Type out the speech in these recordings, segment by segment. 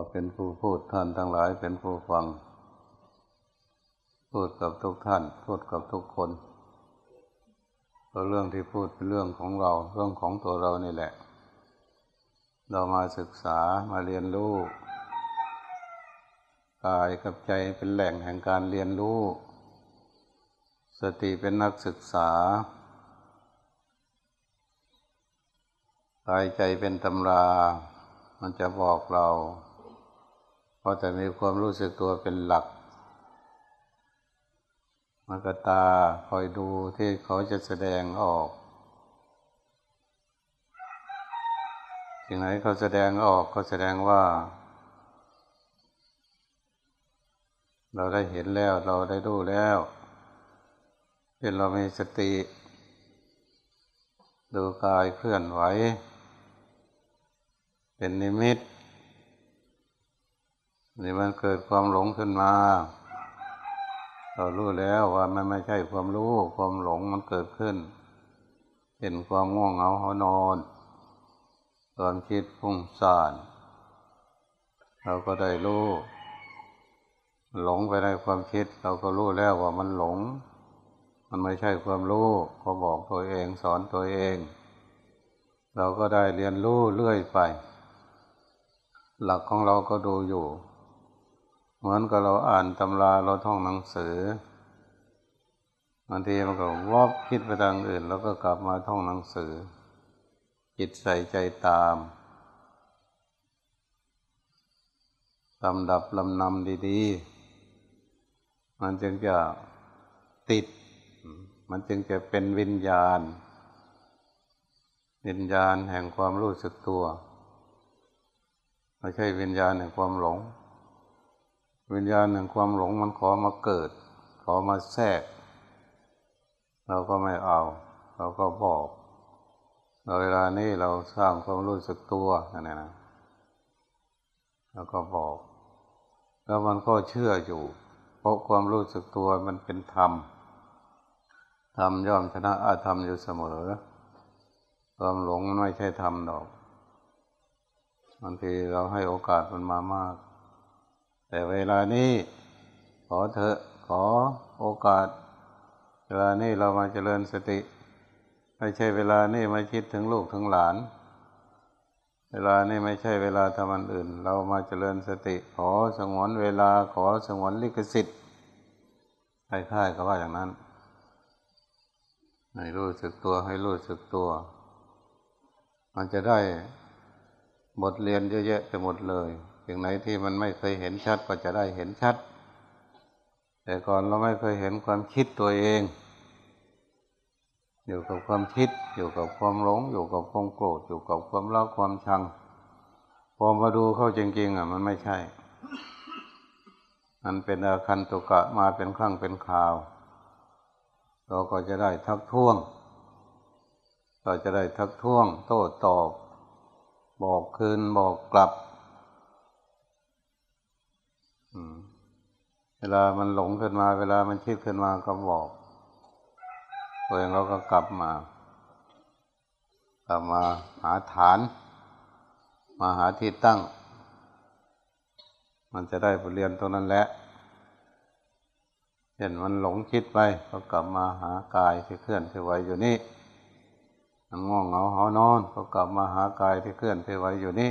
ก็เป็นผู้พูดท่านทั้งหลายเป็นผู้ฟัง พูดกับทุกท่าน พูดกับทุกคนเราเรื่องที่พูดเป็นเรื่องของเราเรื่องของตัวเรานี่แหละ เรามาศึกษามาเรียนรู้กายกับใจเป็นแหล่งแห่งการเรียนรู้ สติเป็นนักศึกษากายใจเป็นตำรา มันจะบอกเรา เพราะจะมีความรู้สึกตัวเป็นหลักมันก็ตาคอยดูที่เขาจะแสดงออกสิ่งไหนเขาแสดงออกเขาแสดงว่า เราได้เห็นแล้วเราได้ดูแล้วเป็นเรามีสติ ดูกายเคลื่อนไหว เป็นนิมิต นี่มันเกิดความหลงขึ้นมา เรารู้แล้วว่ามันไม่ใช่ความรู้ความหลงมันเกิดขึ้นเห็นความง่วงเหงาหอนอนความคิดพุ่งซ่าน เราก็ได้รู้หลงไปในความคิด เราก็รู้แล้วว่ามันหลง มันไม่ใช่ความรู้ก็บอกตัวเองสอนตัวเอง เราก็ได้เรียนรู้เรื่อยไป หลักของเราก็ดูอยู่ เหมือนกับเราอ่านตำราเราท่องหนังสือบางทีมันก็วอบคิดไปทางอื่น แล้วก็กลับมาท่องหนังสือ จิตใส่ใจตามลำดับลำนำดีๆ มันจึงจะติด มันจึงจะเป็นวิญญาณ วิญญาณแห่งความรู้สึกตัว ไม่ใช่วิญญาณแห่งความหลง วิญญาณแห่งความหลงมันขอมาเกิด ขอมาแทรก เราก็ไม่เอา เราก็บอกเราเวลานี้เราสร้างความรู้สึกตัวนั่นนะเราก็บอก แล้วมันก็เชื่ออยู่ เพราะความรู้สึกตัวมันเป็นธรรมธรรมย่อมชนะอาธรรมอยู่เสมอความหลงมันไม่ใช่ธรรมดอกบางทีเราให้โอกาสมันมามาก แต่เวลานี้ขอเถอะขอโอกาส เวลานี้เรามาเจริญสติ ไม่ใช่เวลานี้มาคิดถึงลูกถึงหลาน เวลานี้ไม่ใช่เวลาทำอันอื่น เรามาเจริญสติ ขอสงวนเวลาขอสงวนลิขสิทธิ์คล้ายๆก็ว่าอย่างนั้นให้รู้สึกตัวให้รู้สึกตัว มันจะได้บทเรียนเยอะแยะไปหมดเลย อย่างไหนที่มันไม่เคยเห็นชัดก็จะได้เห็นชัด แต่ก่อนเราไม่เคยเห็นความคิดตัวเอง อยู่กับความคิด อยู่กับความหลง อยู่กับความโกรธ อยู่กับความรักความชัง พอมาดูเข้าจริง ๆ อะ มันไม่ใช่ มันเป็นอาคันตุกะมาเป็นครั้งเป็นคราว เราก็จะได้ทักท้วง เราจะได้ทักท้วง โต้ตอบ บอกคืนบอกกลับ เวลามันหลงขึ้นมา เวลามันคิดขึ้นมาก็บอกตัวเองเราก็กลับมากลับมาหาฐาน มาหาที่ตั้ง มันจะได้บทเรียนตรงนั้นแหละเห็นมันหลงคิดไปก็กลับมาหากายที่เคลื่อนที่ไหวอยู่นี่มันง่วงเหงาหอนอน ก็กลับมาหากายที่เคลื่อนที่ไหวอยู่นี่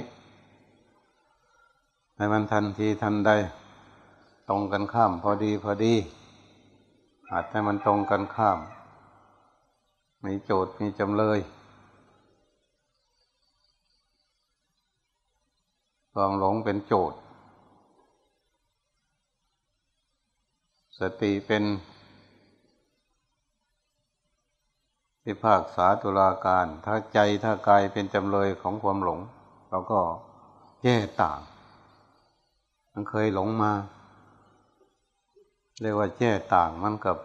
ให้มันทันทีทันใด ตรงกันข้าม พอดีพอดีอาจให้มันตรงกันข้าม มีโจทย์มีจำเลยความหลงเป็นโจทย์ สติเป็นพิพากษาตุลาการ ถ้าใจถ้ากายเป็นจำเลยของความหลง เราก็แย่ต่าง มันเคยหลงมา เรียกว่าแย่ต่างมันกับ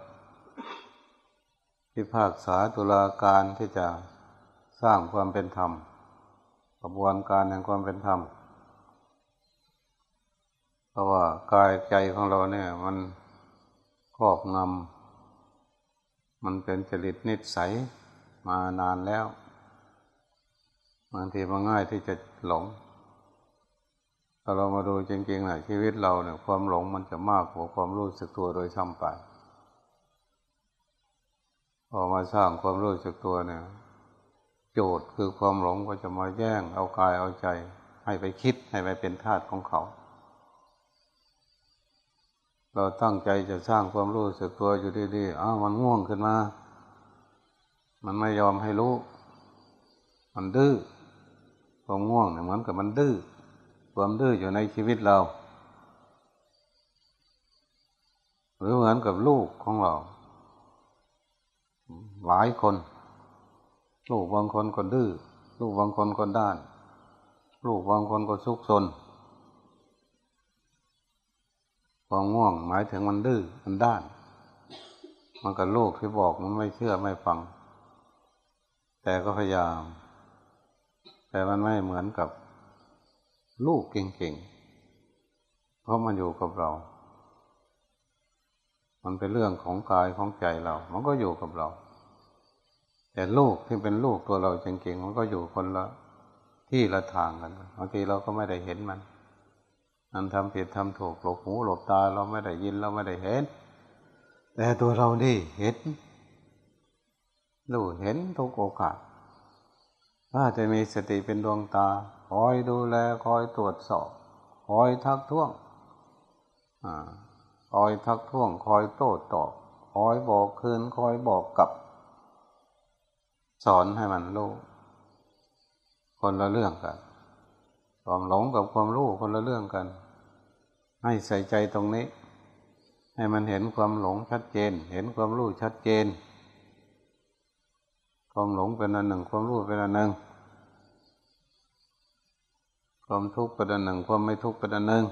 พิพากษาตุลาการที่จะสร้างความเป็นธรรมกระบวนการแห่งความเป็นธรรม เพราะว่ากายใจของเราเนี่ย มันครอบงำมันเป็นจริตนิสัยมานานแล้วบางทีมันง่ายที่จะหลง ถ้าเรามาดูจริงๆนะชีวิตเราเนี่ยความหลงมันจะมากกว่าความรู้สึกตัวโดยซ้ำไปพอมาสร้างความรู้สึกตัวเนี่ย โจทย์คือความหลงก็จะมาแย่ง เอากายเอาใจ ให้ไปคิดให้ไปเป็นทาสของเขา เราตั้งใจจะสร้างความรู้สึกตัวอยู่ดีๆอ้าวมันง่วงขึ้นมา มันไม่ยอมให้รู้ มันดื้อความง่วงเนี่ยเหมือนกับมันดื้อ ความดื้ออยู่ในชีวิตเรา หรือเหมือนกับลูกของเรา หลายคน ลูกบางคนก็ดื้อ ลูกบางคนก็ด้าน ลูกบางคนก็ซุกซนความง่วงหมายถึงมันดื้อมันด้าน มันกับลูกที่บอกมันไม่เชื่อไม่ฟัง แต่ก็พยายาม แต่มันไม่เหมือนกับ ลูกเก่งๆ เพราะมันอยู่กับเรา มันเป็นเรื่องของกายของใจเรา มันก็อยู่กับเรา แต่ลูกที่เป็นลูกตัวเราจริงๆ มันก็อยู่คนละที่ละทางกันบางทีเราก็ไม่ได้เห็นมัน มันทำผิดทำถูกหลบหูหลบตาเราไม่ได้ยินเราไม่ได้เห็น แต่ตัวเรานี่เห็นรู้เห็นทุกโอกาสถ้าจะมีสติเป็นดวงตา คอยดูแลคอยตรวจสอบ คอยทักท้วงอคอยทักท้วง คอยโต้ตอบ คอยบอกคืน คอยบอกกลับ สอนให้มันรู้คนละเรื่องกันความหลงกับความรู้คนละเรื่องกัน ให้ใส่ใจตรงนี้ ให้มันเห็นความหลงชัดเจน เห็นความรู้ชัดเจน ความหลงเป็นอันหนึ่ง ความรู้เป็นอันหนึ่ง ความทุกข์เป็นอันหนึ่ง ความไม่ทุกข์เป็นอันหนึ่ง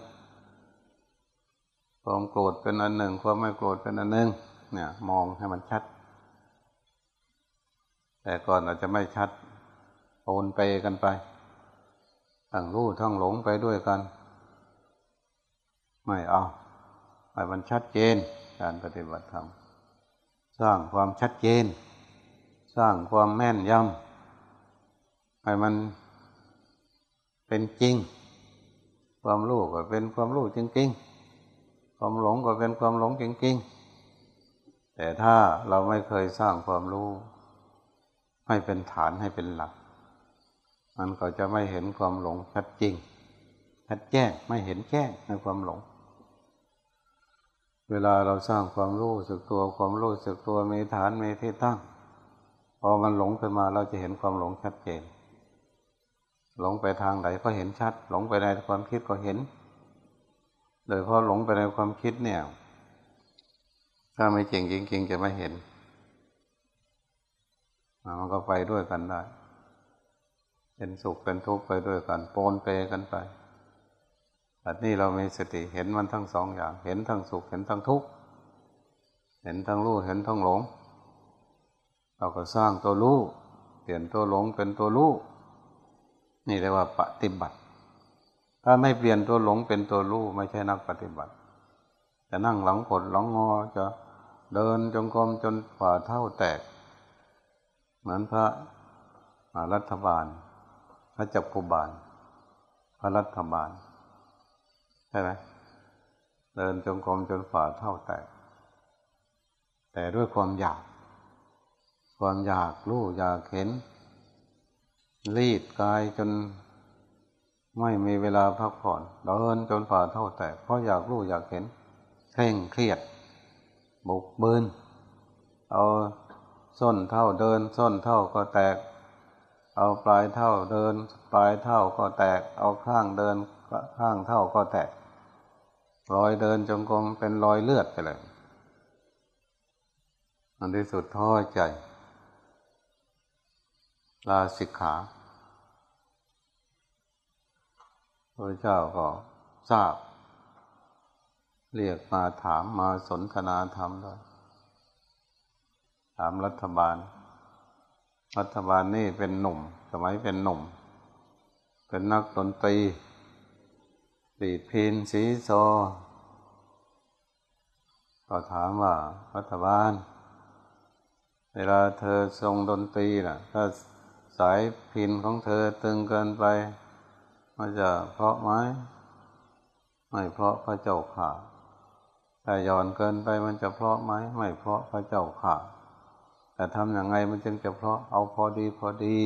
ความโกรธเป็นอันหนึ่ง ความไม่โกรธเป็นอันหนึ่ง เนี่ย มองให้มันชัด แต่ก่อนอาจจะไม่ชัดโอนไปกันไปทั้งรู้ทั้งหลงไปด้วยกัน ไม่เอาให้มันชัดเจน การปฏิบัติธรรมสร้างความชัดเจน สร้างความแม่นยำให้มัน เป็นจริง ความรู้ก็เป็นความรู้จริงๆ ความหลงก็เป็นความหลงจริงๆ แต่ถ้าเราไม่เคยสร้างความรู้ ให้เป็นฐานให้เป็นหลัก มันก็จะไม่เห็นความหลงชัดจริงชัดแจ้งไม่เห็นแจ้งในความหลงเวลาเราสร้างความรู้สึกตัวความรู้สึกตัวมีฐานมีที่ตั้ง พอมันหลงขึ้นมาเราจะเห็นความหลงชัดเจน หลงไปทางไหนก็เห็นชัด หลงไปในความคิดก็เห็น โดยเพราะหลงไปในความคิดเนี่ย ถ้าไม่จริงจริงๆจะไม่เห็นมันก็ไปด้วยกันได้ เป็นสุขเป็นทุกข์ไปด้วยกันโปนเปกันไปแต่นี้เรามีสติเห็นมันทั้งสองอย่าง เห็นทั้งสุขเห็นทั้งทุกข์เห็นทั้งรู้เห็นทั้งหลง เราก็สร้างตัวรู้เปลี่ยนตัวหลงเป็นตัวรู้ นี่เรียกว่าปฏิบัติ ถ้าไม่เปลี่ยนตัวหลงเป็นตัวรู้ไม่ใช่นักปฏิบัติ จะนั่งหลังผลหลังงอจะเดินจงกรมจนฝ่าเท่าแตก เหมือนพระรัฐบาล พระจักรุบาล พระรัฐบาลใช่ไหมเดินจงกรมจนฝ่าเท่าแตก แต่ด้วยความอยาก ความอยากรู้อยากเห็น รีดกายจนไม่มีเวลาพักผ่อนเดินจนฝ่าเท่าแตกเพราะอยากรู้อยากเห็นเคร่งเครียด บุกบืนเอาส้นเท่าเดิน ส้นเท่าก็แตก เอาปลายเท่าเดิน ปลายเท่าก็แตก เอาข้างเดินข้างเท่าก็แตกรอยเดินจงกรมเป็นรอยเลือดไปเลยอันที่สุดท้อใจ ลาสิกขาพระเจ้าก็ทราบ เรียกมาถามมาสนทนาธรรมด้วยถามรัฐบาล รัฐบาลนี่เป็นหนุ่ม สมัยเป็นหนุ่ม เป็นนักดนตรีตีพินสีโซก็ถามว่ารัฐบาล เวลาเธอทรงดนตรีนะ่ะ ถ้า สายพินของเธอตึงเกินไปมันจะเพราะไหมไม่เพราะพระเจ้าข่าแต่ย่อนเกินไปมันจะเพราะไหมไม่เพราะพระเจ้าข่าแต่ทำอย่างไงมันจึงจะเพราะเอาพอดีพอดี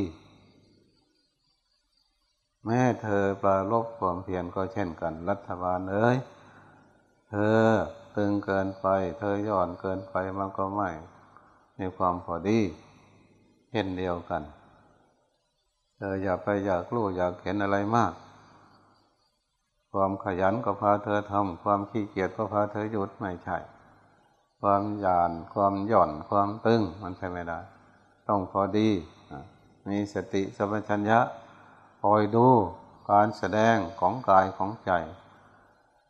แม่เธอปลาลบความเพียรก็เช่นกัน รัฐบาลเอ้ยเธอตึงเกินไป เธอย่อนเกินไปมันก็ไม่มีความพอดีเช่นเดียวกัน ออย่าไปอยากรู้อยากเห็นอะไรมาก ความขยันก็พาเธอทำความขี้เกียจก็พาเธอหยุดไม่ใช่ ความหยาน ความหย่อน ความตึงมันใช่ไม่ได้ ต้องพอดี มีสติสัมปชัญญะคอยดูการแสดงของกายของใจ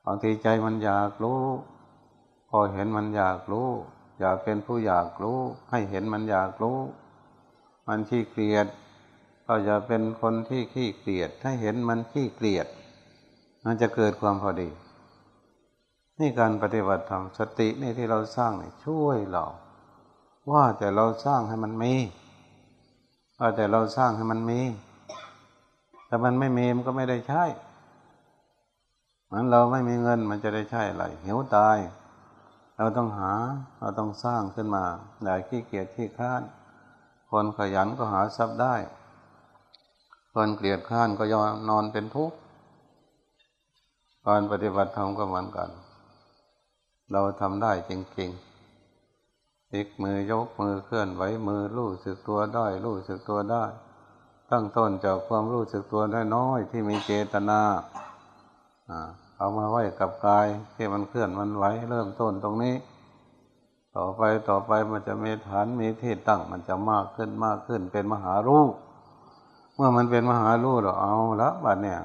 บางทีใจมันอยากรู้ พอเห็นมันอยากรู้ อยากเป็นผู้อยากรู้ ให้เห็นมันอยากรู้ มันขี้เกียจ ก็จะเป็นคนที่ขี้เกลียจถ้าเห็นมันขี้เกลียจมันจะเกิดความพอดี นี่การปฏิบัติธรรมสตินี่ที่เราสร้างนี่ช่วยเรา ว่าแต่เราสร้างให้มันมีว่าแต่เราสร้างให้มันมีแต่มันไม่มีมันก็ไม่ได้ใช้มือนเราไม่มีเงินมันจะได้ใช้อะไรหิวตาย เราต้องหา เราต้องสร้างขึ้นมาอย่าขี้เกียจขี้ข้านคนขยันก็หาทรัพย์ได้ คนเกลียดข้านก็ยอมนอนเป็นทุกข์การปฏิบัติธรรมก็เหมือนกัน เราทำได้จริงๆพลิกมือยกมือเคลื่อนไหวมือรู้สึกตัวได้ รู้สึกตัวได้ ตั้งต้นจากความรู้สึกตัวได้น้อยที่มีเจตนาเอามาไว้กับกายที่มันเคลื่อนมันไหวเริ่มต้นตรงนี้ ต่อไปต่อไปมันจะมีฐานมีที่ตั้งมันจะมากขึ้นมากขึ้นเป็นมหารูป เมื่อมันเป็นมหารูปเราเอาละบัดเนี่ย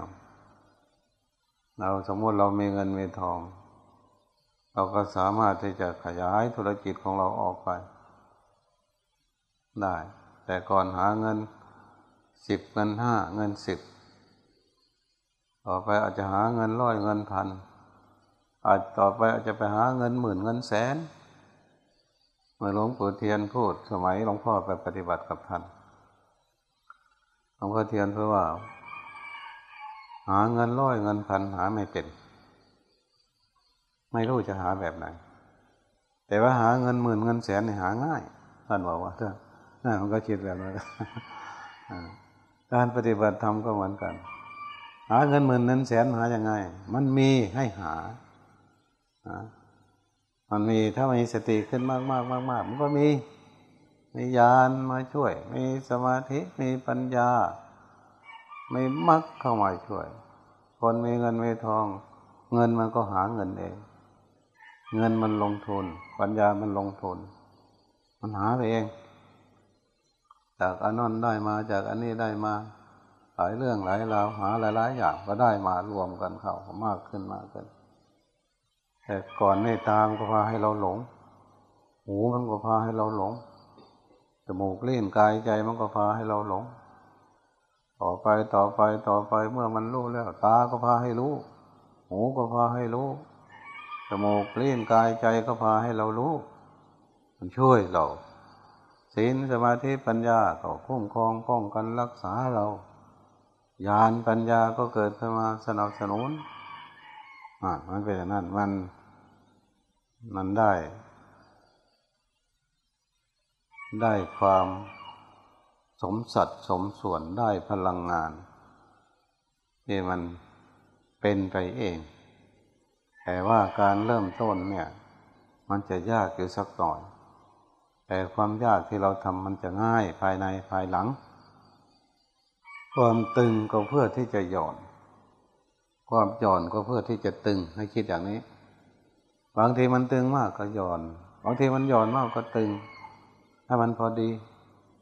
เราสมมติเรามีเงินมีทอง เราก็สามารถที่จะขยายธุรกิจของเราออกไป ได้ แต่ก่อนหาเงินสิบเงินห้าเงินสิบต่อไปอาจจะหาเงินร้อยเงินพันอาจต่อไปอาจจะไปหาเงินหมื่นเงินแสนเมื่อหลวงปู่เทียนพูดสมัยหลวงพ่อไปปฏิบัติกับท่าน หลวงพ่อเทียนเพื่อว่า หาเงินร้อยเงินพันหาไม่เป็น ไม่รู้จะหาแบบไหน แต่ว่าหาเงินหมื่นเงินแสนเนี่ยหาง่ายท่านบอกว่าเถอะน่ามันก็คิดแบบนั้นการปฏิบัติธรรมก็เหมือนกัน หาเงินหมื่นนั้นแสนหาอย่างไง มันมีให้หามันมีถ้ามีสติขึ้นมากมากมากมากมันก็มี มีญาณมาช่วย มีสมาธิมีปัญญา มีมรรคเข้ามาช่วย คนมีเงินมีทอง เงินมันก็หาเงินเอง เงินมันลงทุน ปัญญามันลงทุน มันหาไปเอง จากอันนั้นได้มาจากอันนี้ได้มาหลายเรื่องหลายราวหาหลายๆอย่างก็ได้มารวมกันเข้ามากขึ้นมากขึ้น แต่ก่อนไม่ตามก็พาให้เราหลง หูมันก็พาให้เราหลง มูกเล่นกายใจมันก็พาให้เราหลง ต่อไปต่อไปต่อไปเมื่อมันรู้แล้ว ตาก็พาให้รู้ หูก็พาให้รู้จมูกเล่นกายใจก็พาให้เรารู้ มันช่วยเราศีลสมาธิปัญญาก็คุ้มครองป้องกันรักษาเราญาณปัญญาก็เกิดขึ้นมาสนับสนุนอ่ามันเป็นอย่างนั้นมันมันได้ ได้ความสมสัดสมส่วนได้พลังงานที่มันเป็นไปเอง แต่ว่าการเริ่มต้นเนี่ย มันจะยากอยู่สักหน่อย แต่ความยากที่เราทำมันจะง่ายภายในภายหลัง ความตึงก็เพื่อที่จะหย่อน ความหย่อนก็เพื่อที่จะตึงให้คิดอย่างนี้ บางทีมันตึงมากก็หย่อน บางทีมันหย่อนมากก็ตึง ถ้ามันพอดี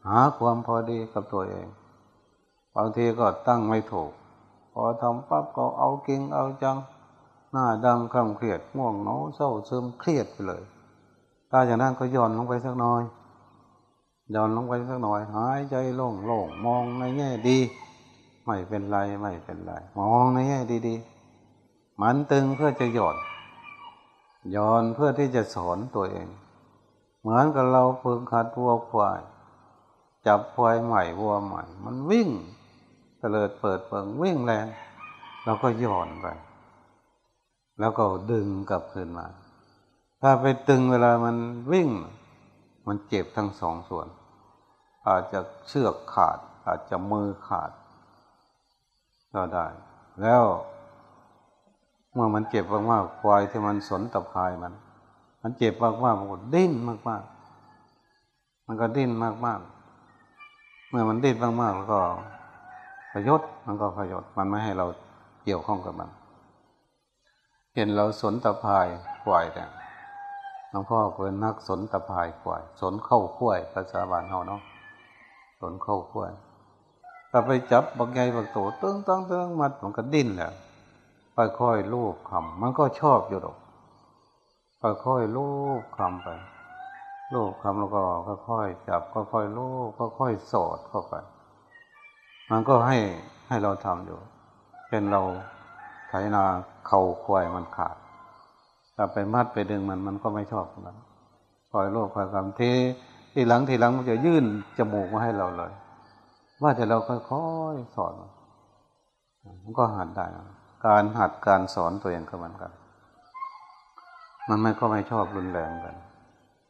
หาความพอดีกับตัวเอง บางทีก็ตั้งไม่ถูก พอทำปั๊บก็เอากิงเอาจัง หน้าดำคำเครียดง่วงเหงาเศร้าซึมเครียดไปเลยถ้าอย่างนั้นก็ย่อนลงไปสักหน่อยย่อนลงไปสักหน่อย หายใจโล่งโล่งมองในแง่ดี ไม่เป็นไรไม่เป็นไร มองในแง่ดีๆมันตึงเพื่อจะหย่อนย่อนเพื่อที่จะสอนตัวเอง เหมือนกับเราฝึกขัดวัวควาย จับควายใหม่วัวใหม่ มันวิ่งเตลิดเปิดเปิงวิ่งแรงเราก็ย่อนไป แล้วก็ดึงกลับคืนมา ถ้าไปตึงเวลามันวิ่ง มันเจ็บทั้งสองส่วน อาจจะเชือกขาด อาจจะมือขาด ก็ได้ แล้ว เมื่อมันเจ็บมากๆควายที่มันสนตะพายมัน มันเจ็บมากๆมันก็ดิ้นมากๆมันก็ดิ้นมากๆเมื่อมันดิ้นมากๆแล้วก็พยศมันก็พยศมันไม่ให้เราเกี่ยวข้องกับมัน เห็นเราสนตะพายควายแต่หลวงพ่อเป็นนักสนตะพายควาย สนเข้าคุ้ยภาษาบานเราเนาะสนเข้าคุ้ยถ้าไปจับบางใหญ่บางโตตึ้งตั้งตึ้งมัดมันก็ดิ้นแหละค่อยๆลูบคำมันก็ชอบอยู่ดอก ค่อยๆลูบคำไปลูบคำแล้วก็ค่อยๆจับค่อยๆลูบค่อยๆสอดเข้าไป มันก็ให้ให้เราทำอยู่เป็นเราไถนาเข่าควายมันขาดถ้าไปมัดไปดึงมันมันก็ไม่ชอบมันคอยโลภคอยกรรมทีทีหลังทีหลังมันจะยื่นจมูกมาให้เราเลย ว่าแต่เราค่อยๆสอนมันก็หัดได้ การหัดการสอนตัวเองก็เหมือนกัน มันไม่ก็ไม่ชอบรุนแรงกัน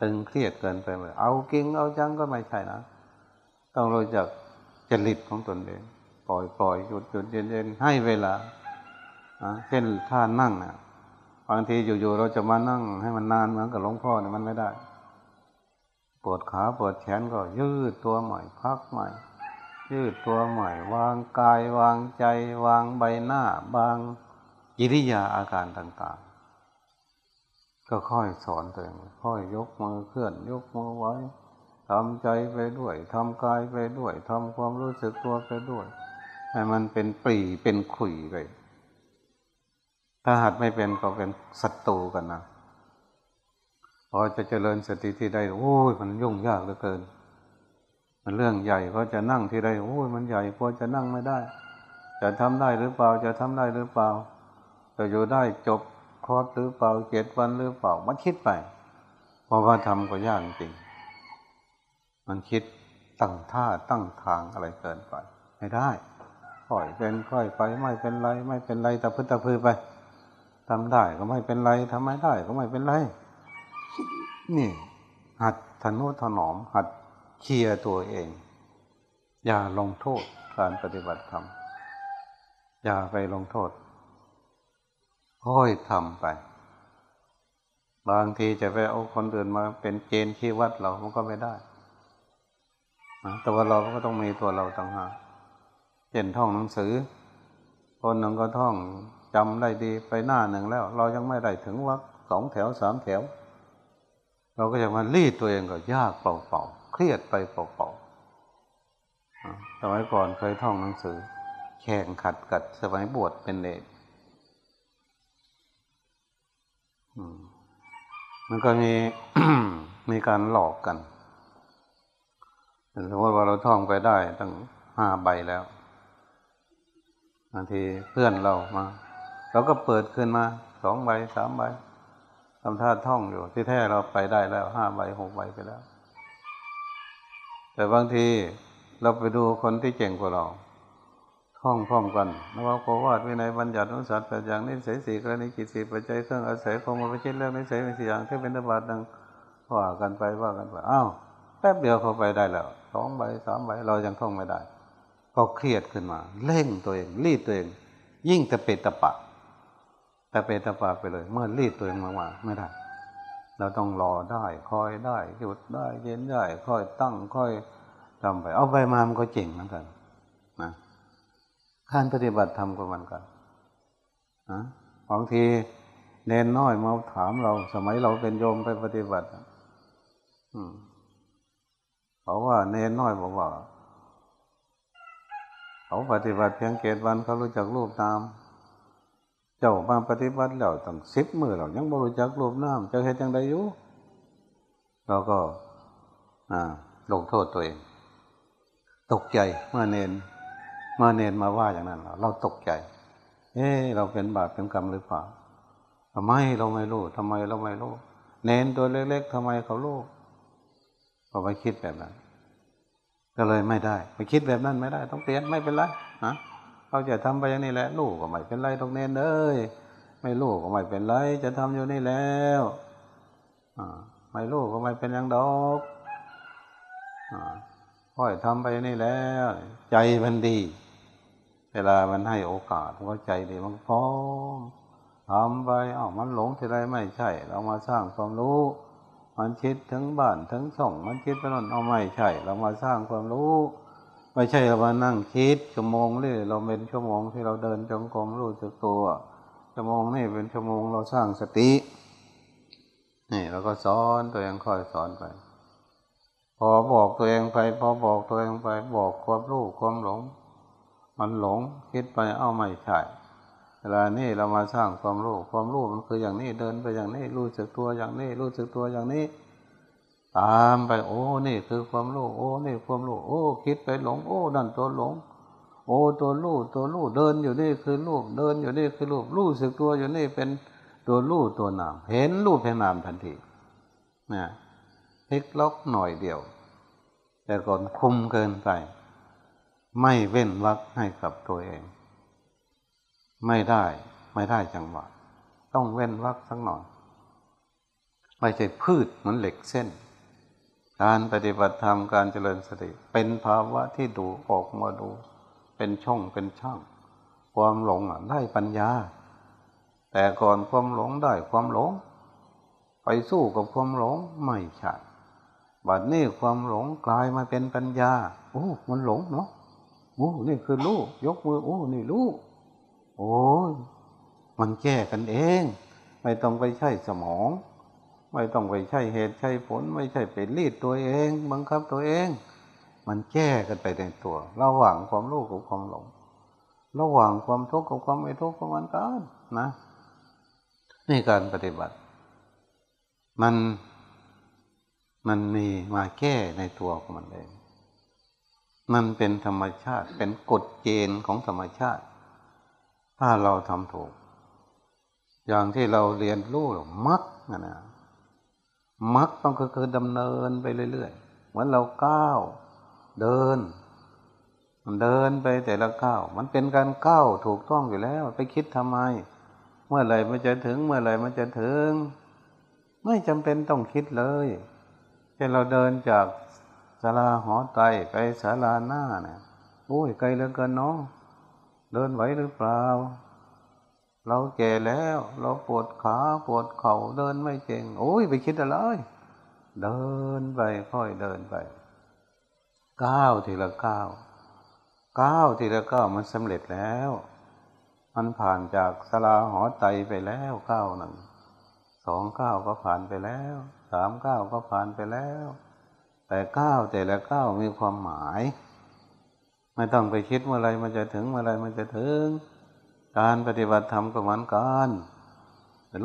ตึงเครียดเกินไปเลยเอากิงเอาจังก็ไม่ใช่นะ ต้องรู้จักจริตของตนเอง ปล่อยปล่อยหยุดหยุดเย็นเย็นให้เวลาเช่นท่านั่งนะบางทีอยู่ๆเราจะมานั่งให้มันนานเหมือนกับหลวงพ่อเนี่ยมันไม่ได้ ปวดขาปวดแขนก็ยืดตัวใหม่พักใหม่ ยืดตัวใหม่ วางกายวางใจ วางใบหน้าบางกิริยาอาการต่างๆ ก็ค่อยสอนตัวเองค่อยยกมือเคลื่อน ยกมือไว้ทำใจไปด้วยทำกายไปด้วยทำความรู้สึกตัวไปด้วยให้มันเป็นปรีเป็นขุยไปถ้าหัดไม่เป็นก็เป็นศัตรูกันนะพอจะเจริญสติที่ใดโอ้ยมันยุ่งยากเหลือเกิน มันเรื่องใหญ่ก็จะนั่งที่ใดโอ้ยมันใหญ่กลัวจะนั่งไม่ได้ จะทำได้หรือเปล่าจะทำได้หรือเปล่า จะอยู่ได้จบ คอร์สหรือเปล่าเจ็ดวันหรือเปล่ามันคิดไป เพราะว่าทำก็ยากจริง มันคิดตั้งท่าตั้งทางอะไรเกินไป ไม่ได้ค่อยเป็นค่อยไป ไม่เป็นไร ไม่เป็นไรแต่พึ่งตะพือไปทำได้ก็ไม่เป็นไรทำไม่ได้ก็ไม่เป็นไร นี่ หัดทนุถนอม หัดเคลียตัวเอง อย่าลงโทษการปฏิบัติธรรมอย่าไปลงโทษ ค่อยทำไป บางทีจะไปเอาคนอื่นมาเป็นเกณฑ์ที่วัดเรามันก็ไม่ได้แต่ว่าเราก็ต้องมีตัวเราต่างหากเช่นท่องหนังสือ คนหนึ่งก็ท่องจำได้ดีไปหน้าหนึ่งแล้ว เรายังไม่ได้ถึงวักสองแถวสามแถว เราก็จะมารีดตัวเองก็ยากเปล่าๆเครียดไปเปล่าๆสมัยก่อนเคยท่องหนังสือ แข่งขัดกัดสมัยบวชเป็นเด็ก มันก็มีมีการหลอกกันสมมติว่าเราท่องไปได้ตั้งห้าใบแล้วบางทีเพื่อนเรามาเราก็เปิดขึ้นมาสองใบสามใบทำท่าท่องอยู่ ที่แท้เราไปได้แล้วห้าใบหกใบไปแล้ว แต่บางทีเราไปดูคนที่เก่งกว่าเรา ท่องพร้อมกันนว่าโกวาดวินัยบัญญัตินุสัตว์แต่อย่างนี้ใส่สี่กรณีกิจสี่ปัจจัยเครื่องอาศัยของมันไม่ใช่เรื่องนิสัยเป็นสี่อย่างที่เป็นธบาตดังว่ากันไปว่ากันไปอ้าวแป๊บเดียวเข้าไปได้แล้วสองใบสามใบเรายังท่องไม่ได้ ก็เครียดขึ้นมา เร่งตัวเอง รีดตัวเอง ยิ่งตะเปตะปะต่เปตะปาไปเลย เมื่อรีดตัวเองมากๆไม่ได้ เราต้องรอได้คอยได้หยุดได้เย็นได้ค่อยตั้งค่อยทำไป เอาไปมามันก็เจ๋งเหมือนกันนะ การปฏิบัติทำก็เหมือนกันนะบางทีเนนน้อยมาถามเรา สมัยเราเป็นโยมไปปฏิบัติอืมเขาว่าเนนน้อยบอกว่า เขาปฏิบัติเพียงเกตวันเขารู้จักรูปนาม เจ้ามาปฏิบัติแล้วตั้งสิบมือเรายังบริจักรูปน้ำจะเห็นยังไงอยู่เราก็อ่าลงโทษตัวเอง ตกใจเมื่อเนน มื่อเนนมาว่าอย่างนั้น เราตกใจ เอ๊เราเป็นบาปเป็นกรรมหรือเปล่าทำไมเราไม่รู้ทำไมเราไม่รู้ เนนตัวเล็ก ๆทำไมเขารู้ก็ไปคิดแบบนั้น ก็เลยไม่ได้ ไปคิดแบบนั้นไม่ได้ ต้องเปลี่ยนไม่เป็นไรนะเขาจะทำไปอย่างนี้แหละลูกก็ไม่เป็นไรตรงเน้นเลยไม่รู้ก็ไม่เป็นไร จะทำอยู่นี่แล้วไม่รู้ก็ไม่เป็นยังดอกค่อยทำไปนี่แล้ว ใจมันดี เวลามันให้โอกาสมันก็ใจดีมันพร้อมทำไปอ้าวมันหลงทีไรไม่ใช่ เรามาสร้างความรู้ มันคิดถึงบ้านถึงส่งมันคิดไปนั่นเอาไม่ใช่ เรามาสร้างความรู้ไม่ใช่เรามานั่งคิดชั่วโมงนี่เราเป็นชั่วโมงที่เราเดินจงกรมรู้สึกตัวชั่วโมงนี่เป็นชั่วโมงเราสร้างสตินี่เราก็สอนตัวเองค่อยสอนไป พอบอกตัวเองไป พอบอกตัวเองไป บอกความรู้ความหลง มันหลงคิดไปเอาไม่ใช่เวลานี่เรามาสร้างความรู้ความรู้มันคืออย่างนี้เดินไปอย่างนี้รู้สึกตัวอย่างนี้รู้สึกตัวอย่างนี้ ตามไปโอ้นี่คือความรู้โอ้นี่ความรู้โอ้ คิดไปหลง โอ้นั่นตัวหลง โอ้ตัวรู้ตัวรู้เดินอยู่นี่คือรูปเดินอยู่นี่คือรูปรู้สึกตัวอยู่นี่เป็นตัวรู้ตัวนาม เห็นรูปเห็นนามทันทีนะพลิกล็อกหน่อยเดียว แต่ก่อนคุมเกินไป ไม่เว้นวักให้กับตัวเอง ไม่ได้ ไม่ได้จังหวะ ต้องเว้นวักสักหน่อย ไม่ใช่พืชเหมือนเหล็กเส้น การปฏิบัติธรรมการเจริญสติ เป็นภาวะที่ดูออกมาดู เป็นช่องเป็นช่องความหลงอะได้ปัญญา แต่ก่อนความหลงได้ความหลง ไปสู้กับความหลงไม่ใช่บัดนี้ความหลงกลายมาเป็นปัญญาโอ้มันหลงเนาะ โอ้นี่คือลูกยกมือ โอ้นี่ลูกโอ้ยมันแก้กันเอง ไม่ต้องไปใช้สมอง ไม่ต้องไปใช้เหตุใช้ผล ไม่ใช่ไปรีดตัวเอง บังคับตัวเอง มันแก้กันไปในตัว ระหว่างความรู้กับความหลง ระหว่างความทุกข์กับความไม่ทุกข์ของมันกันนะนี่การปฏิบัติ มันมันมีมาแก้ในตัวของมันเอง มันเป็นธรรมชาติเป็นกฎเกณฑ์ของธรรมชาติ ถ้าเราทำถูก อย่างที่เราเรียนรู้มักนะนะมักต้องคือดำเนินไปเรื่อยๆเหมือนเราก้าว เดิน มันเดินไปแต่ละก้าวมันเป็นการก้าวถูกต้องอยู่แล้ว ไปคิดทำไม เมื่อไหร่มันจะถึง เมื่อไหร่มันจะถึง ไม่จำเป็นต้องคิดเลยแค่เราเดินจาก ลาหอไตไปศาลาหน้าเนี่ยโอ้ยไกลเหลือเกินเนาะเดินไหวหรือเปล่า เราแก่แล้ว เราปวดขาปวดเข่าเดินไม่เก่งโอ้ยไปคิดอะไร เดินไปค่อยเดินไปก้าวทีละก้าวก้าวทีละก้าวมันสำเร็จแล้ว มันผ่านจากสลาหอไตไปแล้วเก้าหนึ่งสองเก้าก็ผ่านไปแล้วสามเก้าก็ผ่านไปแล้ว แต่ก้าวแต่ละก้าวมีความหมาย ไม่ต้องไปคิดเมื่อไรมันจะถึงเมื่อไรมันจะถึง การปฏิบัติธรรมก็เหมือนกัน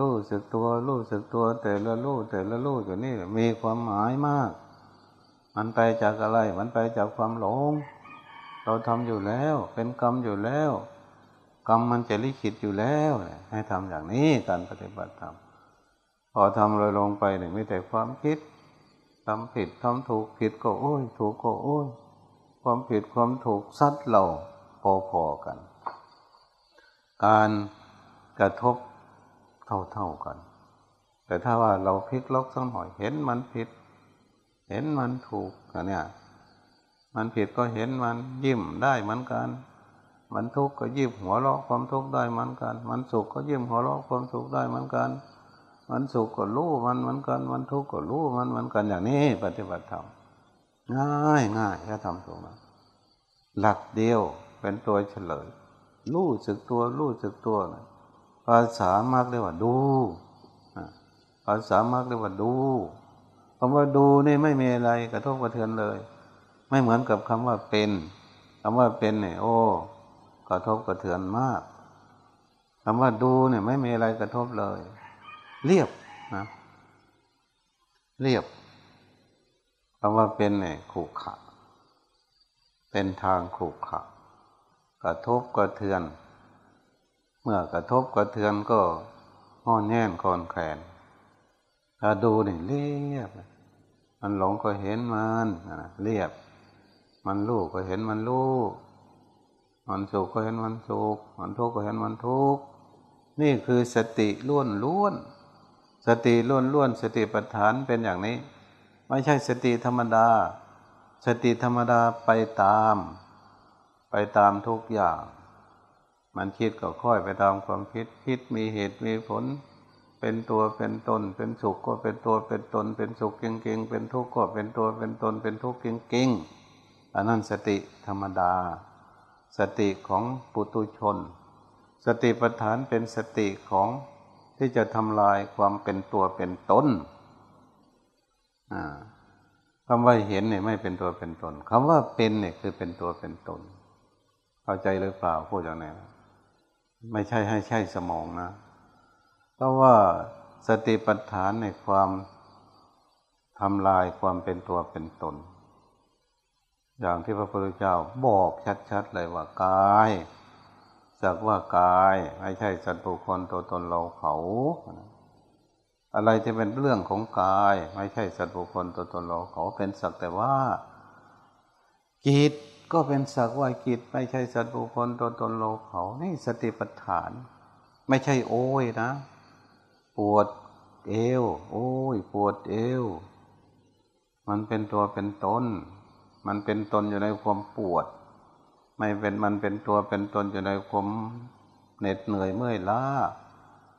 รู้สึกตัวรู้สึกตัว แต่ละรู้แต่ละรู้อยู่นี่มีความหมายมาก มันไปจากอะไร มันไปจากความหลง เราทำอยู่แล้ว เป็นกรรมอยู่แล้ว กรรมมันจะลิขิตอยู่แล้ว ให้ทำอย่างนี้การปฏิบัติธรรมพอทำเลยลงไปเนี่ยไม่แต่ความคิด ทำผิดทำถูกผิดก็โอ้ย ถูกก็โอ้ย ความผิดความถูกซัดเราพอๆกัน การกระทบเท่าๆกัน แต่ถ้าว่าเราพลิกล็อกสักหน่อย เห็นมันผิด เห็นมันถูกเนี่ยมันผิดก็เห็นมันยิ้มได้เหมือนกัน มันทุกข์ก็ยิ้มหัวเราะความทุกข์ได้เหมือนกัน มันสุขก็ยิ้มหัวเราะความสุขได้เหมือนกัน มันสุขก็รู้มันเหมือนกันมันทุกข์ก็รู้มันเหมือนกันอย่างนี้ ปฏิบัติธรรมง่ายง่ายถ้าทำถูกนะหลักเดียวเป็นตัวเฉลย รู้สึกตัวรู้สึกตัวนะภาษามากเรียกว่าดูภาษามากเรียกว่าดูคำว่าดูนี่ไม่มีอะไรกระทบกระเทือนเลย ไม่เหมือนกับคำว่าเป็นคำว่าเป็นเนี่ยโอ้ กระทบกระเทือนมากคำว่าดูเนี่ยไม่มีอะไรกระทบเลย เรียบนะเรียบคำว่าเป็นเนี่ยขู่ขะเป็นทางขู่ขะกระทบกระเทือน เมื่อกระทบกระเทือนก็ห้อนแน่นคอนแขนถ้าดูเนี่ยเรียบ มันหลงก็เห็นมันเรียบ มันรู้ก็เห็นมันรู้มันสุขก็เห็นมันสุขมันทุกข์ก็เห็นมันทุกข์นี่คือสติล้วนล้วน สติล้วนล้วนสติปัฏฐานเป็นอย่างนี้ ไม่ใช่สติธรรมดา สติธรรมดาไปตาม ไปตามทุกอย่าง มันคิดก็ค่อยไปตามความคิดคิดมีเหตุมีผล เป็นตัวเป็นตน เป็นสุขก็เป็นตัวเป็นตน เป็นสุขเก่งๆเป็นทุกข์ก็เป็นตัวเป็นตน เป็นทุกข์เก่งๆอันนั้นสติธรรมดา สติของปุตุชน สติปัฏฐานเป็นสติของ ที่จะทำลายความเป็นตัวเป็นตนคำว่าเห็นเนี่ยไม่เป็นตัวเป็นตนคำว่าเป็นเนี่ยคือเป็นตัวเป็นตน เข้าใจหรือเปล่าพูดอย่างนี้ไม่ใช่ให้ใช่สมองนะ เพราะว่าสติปัฏฐานในความทำลายความเป็นตัวเป็นตน อย่างที่พระพุทธเจ้าบอกชัดๆเลยว่ากาย สักว่ากายไม่ใช่สัตว์บุคคลตัวตนเราเขา อะไรที่เป็นเรื่องของกาย ไม่ใช่สัตว์บุคคลตัวตนเราเขาเป็นสักแต่ว่าจิตก็เป็นสักว่าจิตไม่ใช่สัตว์บุคคลตัวตนเราเขานี่สติปัฏฐาน ไม่ใช่โอ้ยนะ ปวดเอว โอ้ย ปวดเอว มันเป็นตัวเป็นตน มันเป็นตนอยู่ในความปวด ไม่เป็นมันเป็นตัวเป็นตนอยู่ในความเหน็ดเหนื่อยเมื่อยล้า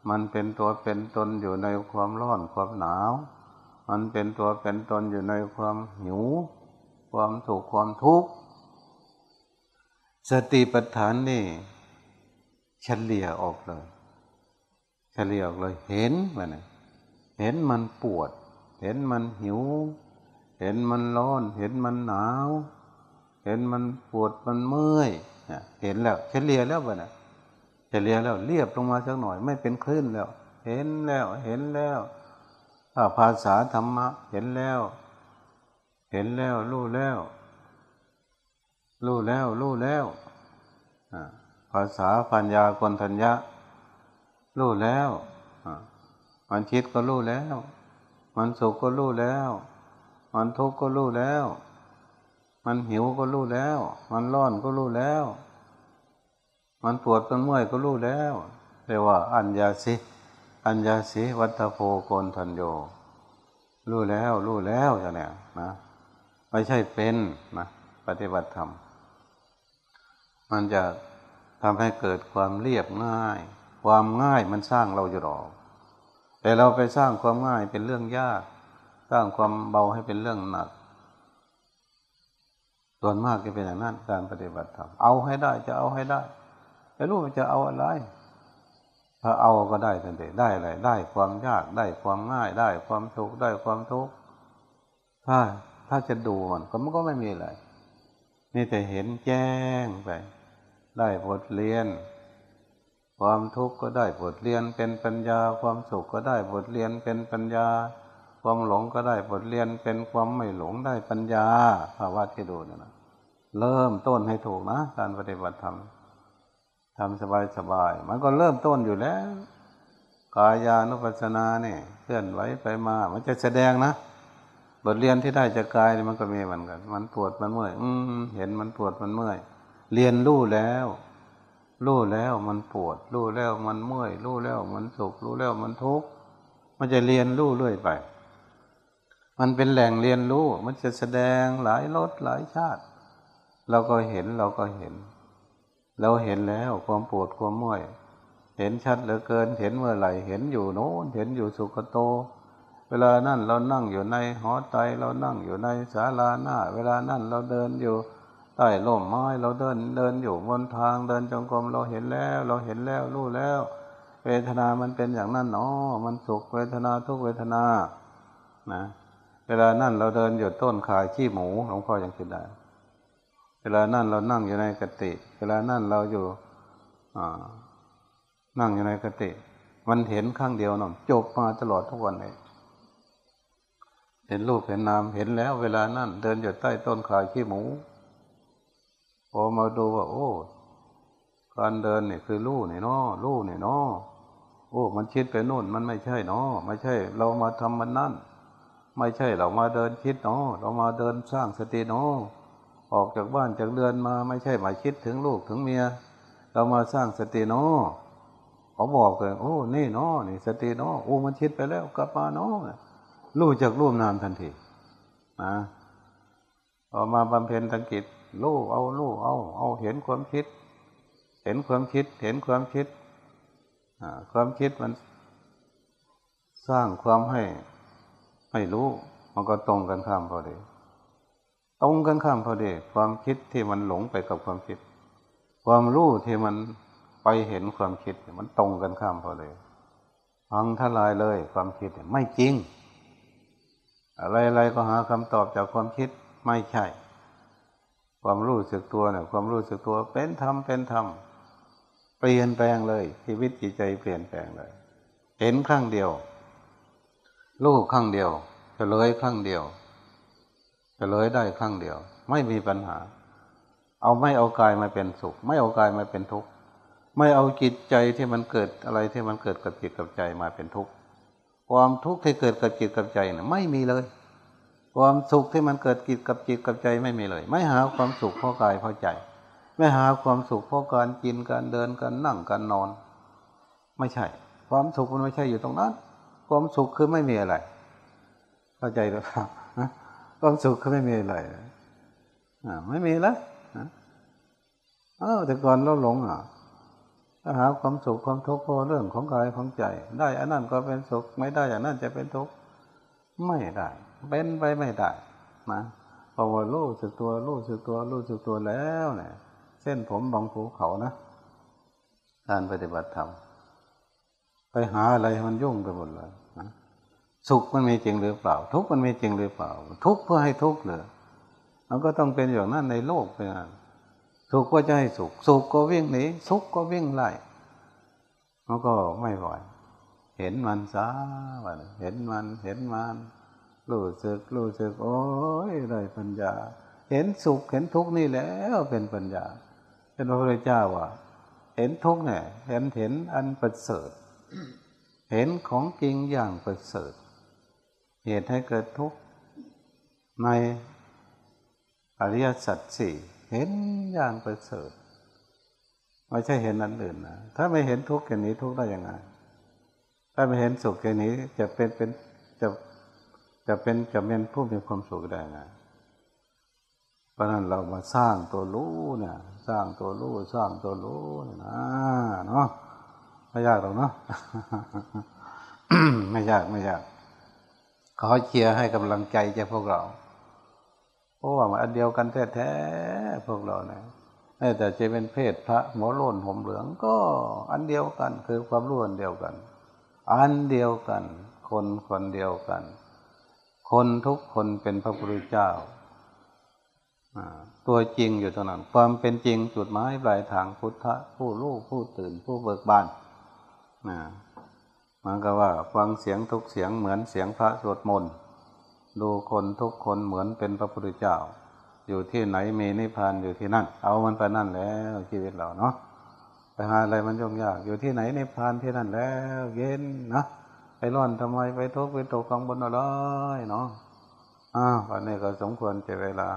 มันเป็นตัวเป็นตนอยู่ในความร้อนความหนาว มันเป็นตัวเป็นตนอยู่ในความหิว ความถูกความทุกข์ สติปัฏฐานนี่เฉลี่ยออกเลย เฉลี่ยออกเลย เห็นมันเห็นมันปวด เห็นมันหิว เห็นมันร้อน เห็นมันหนาว เห็นมันปวดมันเมื่อยเห็นแล้วเฉลี่ยแล้วบ่นะเฉลี่ยแล้วเรียบลงมาสักหน่อยไม่เป็นคลื่นแล้ว เห็นแล้วเห็นแล้วภาษาธรรมะ เห็นแล้ว เห็นแล้ว รู้แล้ว รู้แล้ว รู้แล้วภาษาปัญญากนทัญญะ รู้แล้วมันคิดก็รู้แล้ว มันสุขก็รู้แล้ว มันทุกข์ก็รู้แล้ว มันหิวก็รู้แล้ว มันร้อนก็รู้แล้ว มันปวดมันเมื่อยก็รู้แล้วเรียกว่า อัญญาสิอัญญาสิวัตโพโกนทันโยรู้แล้วรู้แล้วอย่างนี้นะไม่ใช่เป็นนะปฏิบัติธรรมมันจะทำให้เกิดความเรียบง่าย ความง่ายมันสร้างเราอยู่หรอก แต่เราไปสร้างความง่ายเป็นเรื่องยาก สร้างความเบาให้เป็นเรื่องหนัก ส่วนมากจะเป็นอย่างนั้นการปฏิบัติธรรมเอาให้ได้จะเอาให้ได้ไม่รู้จะเอาอะไร ถ้าเอาก็ได้ทันทีได้อะไรได้ความยากได้ความง่ายได้ความสุขได้ความทุกข์ถ้าถ้าจะดูมันก็มันก็ไม่มีอะไรนี่แต่เห็นแจ้งไป ได้บทเรียน ความทุกข์ก็ได้บทเรียนเป็นปัญญา ความสุขก็ได้บทเรียนเป็นปัญญา ความหลงก็ได้บทเรียนเป็นความไม่หลงได้ปัญญาภาวะที่ดูเนี่ยนะเริ่มต้นให้ถูกนะการปฏิบัติธรรมทำสบายสบาย มันก็เริ่มต้นอยู่แล้ว กายานุปัสสนาเนี่ยเคลื่อนไหวไปมา มันจะแสดงนะบทเรียนที่ได้จากกายมันก็มีเหมือนกัน มันปวดมันเมื่อยอืมเห็นมันปวดมันเมื่อย เรียนรู้แล้วรู้แล้วมันปวดรู้แล้วมันเมื่อยรู้แล้วมันสุขรู้แล้วมันทุกข์มันจะเรียนรู้เรื่อยไป มันเป็นแหล่งเรียนรู้ มันจะแสดงหลายรสหลายชาติ เราก็เห็นเราก็เห็น เราเห็นแล้วความปวดความเมื่อยเห็นชัดเหลือเกิน เห็นเมื่อไหร่ เห็นอยู่โน้น เห็นอยู่สุขโต เวลานั่นเรานั่งอยู่ในหอไตเรานั่งอยู่ในศาลาหน้า เวลานั่นเราเดินอยู่ใต้ร่มไม้เราเดินเดินอยู่บนทางเดินจงกรมเราเห็นแล้ว เราเห็นแล้วรู้แล้ว เวทนามันเป็นอย่างนั้นเนาะมันสุขเวทนาทุกเวทนา นะ ลานั่นเราเดินอยู่ต้นขายขี้หมูหลวงพ่อยังคิดได้ เวลานั่นเรานั่งอยู่ในกติ เวลานั่นเราอยู่นั่งอยู่ในกติ มันเห็นข้างเดียวน่ะจบมาตลอดทุกวันเลยเห็นรูปเห็นนามเห็นแล้ว เวลานั่นเดินอยู่ใต้ต้นขายขี้หมูพอมาดูว่า โอ้ การเดินเนี่ยคือลู่นี่ยนาะลู่นี่ยนาะโอ้ มันชิดไปนู่นมันไม่ใช่นาะไม่ใช่ เรามาทำมันนั่น ไม่ใช่เรามาเดินคิดเนาะเรามาเดินสร้างสติเนาะออกจากบ้านจากเรือนมาไม่ใช่มาคิดถึงลูกถึงเมีย เรามาสร้างสติเนาะเขาบอกเลยโอ้นี่เนาะนี่สติเนาะโอ้มันคิดไปแล้วกลับมาเนาะรู้จักร่วมนามทันทีนะพอมาบำเพ็ญทางจิตรู้เอารู้เอา เอาเห็นความคิด เห็นความคิด เห็นความคิดความคิดมัน สร้างความให้ ให้รู้ มันก็ตรงกันข้ามพอดีตรงกันข้ามพอดีความคิดที่มันหลงไปกับความคิด ความรู้ที่มันไปเห็นความคิดมันตรงกันข้ามพอดีพังทลายเลย ความคิดไม่จริง อะไรๆก็หาคำตอบจากความคิดไม่ใช่ ความรู้สึกตัวเนี่ยความรู้สึกตัวเป็นธรรมเป็นธรรมเปลี่ยนแปลงเลย ชีวิตจิตใจเปลี่ยนแปลงเลย เห็นครั้งเดียว รู้ครั้งเดียวเฉลยครั้งเดียวเฉลยได้ครั้งเดียว ไม่มีปัญหา เอาไม่เอากายมาเป็นสุข ไม่เอากายมาเป็นทุกข์ไม่เอาจิตใจที่มันเกิดอะไรที่มันเกิดกับจิตกับใจมาเป็นทุกข์ความทุกข์ที่เกิดกับจิตกับใจเนี่ยไม่มีเลย ความสุขที่มันเกิดกิจกับจิตกับใจไม่มีเลย ไม่หาความสุขเพราะกายเพราะใจ ไม่หาความสุขเพราะการกินการเดินการนั่งการนอน ไม่ใช่ ความสุขมันไม่ใช่อยู่ตรงนั้น ความสุขคือไม่มีอะไร เข้าใจหรือเปล่าความสุขคือไม่มีอะไรอ่าไม่มีแล้วอ้าวแต่ก่อนเราหลงอะถ้าหาความสุขความทุกข์เรื่องของกายของใจ ได้อันนั้นก็เป็นสุข ไม่ได้อันนั้นจะเป็นทุกข์ไม่ได้เป็นไปไม่ได้นะพอว่ารู้สึกตัวรู้สึกตัวรู้สึกตัวแล้วเนี่ย เส้นผมบางภูเขานะ การปฏิบัติธรรม ไปหาอะไรมันยุ่งไปหมดเลยนะสุขมันมีจริงหรือเปล่า ทุกข์มันมีจริงหรือเปล่า ทุกข์เพื่อให้ทุกข์เลยมันก็ต้องเป็นอย่างนั้นในโลกไปนะสุขก็จะให้สุข สุขก็วิ่งหนีสุขก็วิ่งไล่มันก็ไม่ไหวเห็นมันซะวันเห็นมันเห็นมันรู้สึกรู้สึกโอ้ยได้ปัญญา เห็นสุขเห็นทุกข์นี่แล้วเป็นปัญญาเป็นพระพุทธเจ้าว่า เห็นทุกข์เนี่ยเห็นเห็นอันประเสริฐ เห็นของจริงอย่างประเสริฐ เหตุให้เกิดทุกข์ในอริยสัจสี่เห็นอย่างประเสริฐไม่ใช่เห็นอันอื่นนะถ้าไม่เห็นทุกข์อย่างนี้ทุกข์ได้ยังไง ถ้าไม่เห็นสุขอย่างนี้จะเป็นเป็นจะจะเป็นจะเป็นผู้มีความสุขได้ไงเพราะนั้นเรามาสร้างตัวรู้เนี่ย สร้างตัวรู้สร้างตัวรู้นะเนาะ ไม่ยากหรอกเนาะไม่ยากไม่ยากขอเชียร์ให้กำลังใจจากพวกเรา เพราะว่ามันอันเดียวกันแท้ๆพวกเราเนี่ยแต่จะเป็นเพศพระหมอโลนผมเหลืองก็อันเดียวกัน คือความรู้อันเดียวกัน อันเดียวกัน คนคนเดียวกัน คนทุกคนเป็นพระพุทธเจ้าตัวจริงอยู่ตรงนั้น ความเป็นจริงจุดหมายปลายทางพุทธะผู้รู้ผู้ตื่นผู้เบิกบาน มันก็ว่าฟังเสียงทุกเสียงเหมือนเสียงพระสวดมนต์ดูคนทุกคนเหมือนเป็นพระพุทธเจ้า อยู่ที่ไหนมีนิพพานอยู่ที่นั่น เอามันไปนั่นแล้วชีวิตเราเนาะไปหาอะไรมันยุ่งยากอยู่ที่ไหนนิพพานที่นั่นแล้ว เย็นนะไปร้อนทำไมไปทุกข์ไปตกกังบนอะไรเนาะอ่าวันนี้ก็สมควรเจเวลา